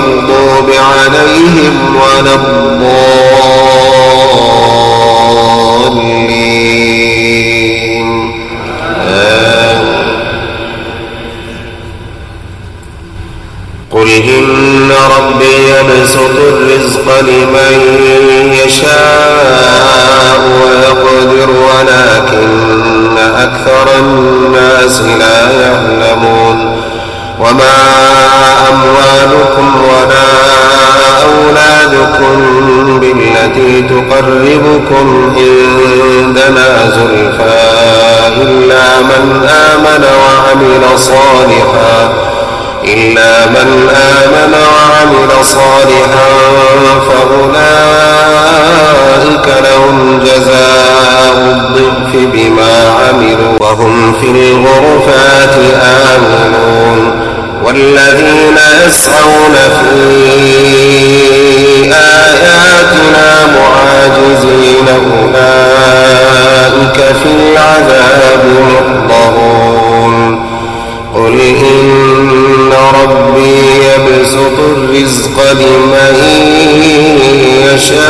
المغضوب عليهم ولا الضالين قل إن ربي يبسط الرزق لمن يشاء ويقدر ولكن أكثر الناس لا يعلمون. وما أموالكم ولا أولادكم بالتي تقربكم عندنا زلفى إلا من آمن وعمل صالحا إلا من آمن وعمل صالحا فأولئك يسعون في آياتنا معاجزين أولئك في العذاب محضرون قل إن ربي يبسط الرزق لمن يشاء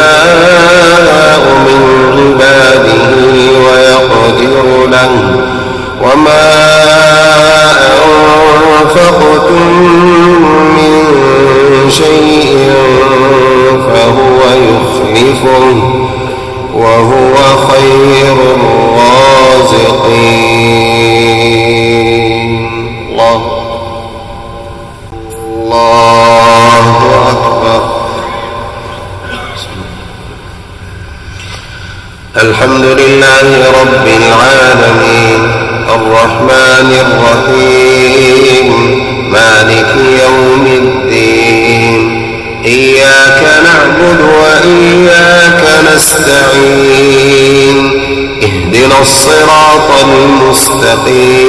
وهو خير الرازقين. الله. الله أكبر. الحمد لله رب العالمين. الرحمن الرحيم. مالك يوم الدين. المستقيم.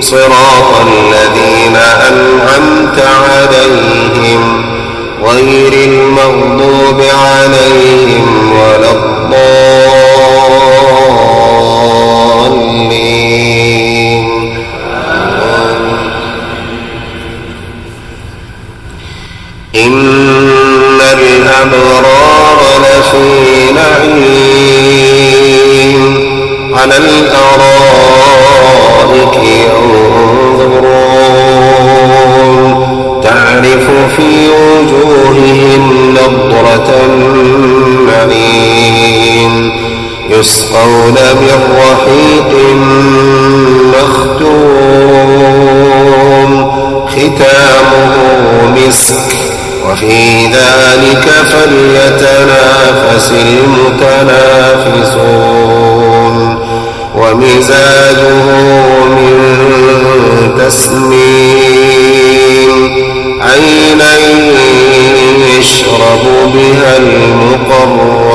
صراط الذين أنعمت عليهم غير المغضوب عليهم ولا الضالين. إن الأبرار لفي نعيم. على الأرائك ينظرون. تعرف في وجوههم نضرة النعيم يسقون من رحيق مختوم. ختامه مسك. وفي ذلك فليتنافس المتنافسون. ومزاجه من تسنيم. عينا يشرب بها المقربون.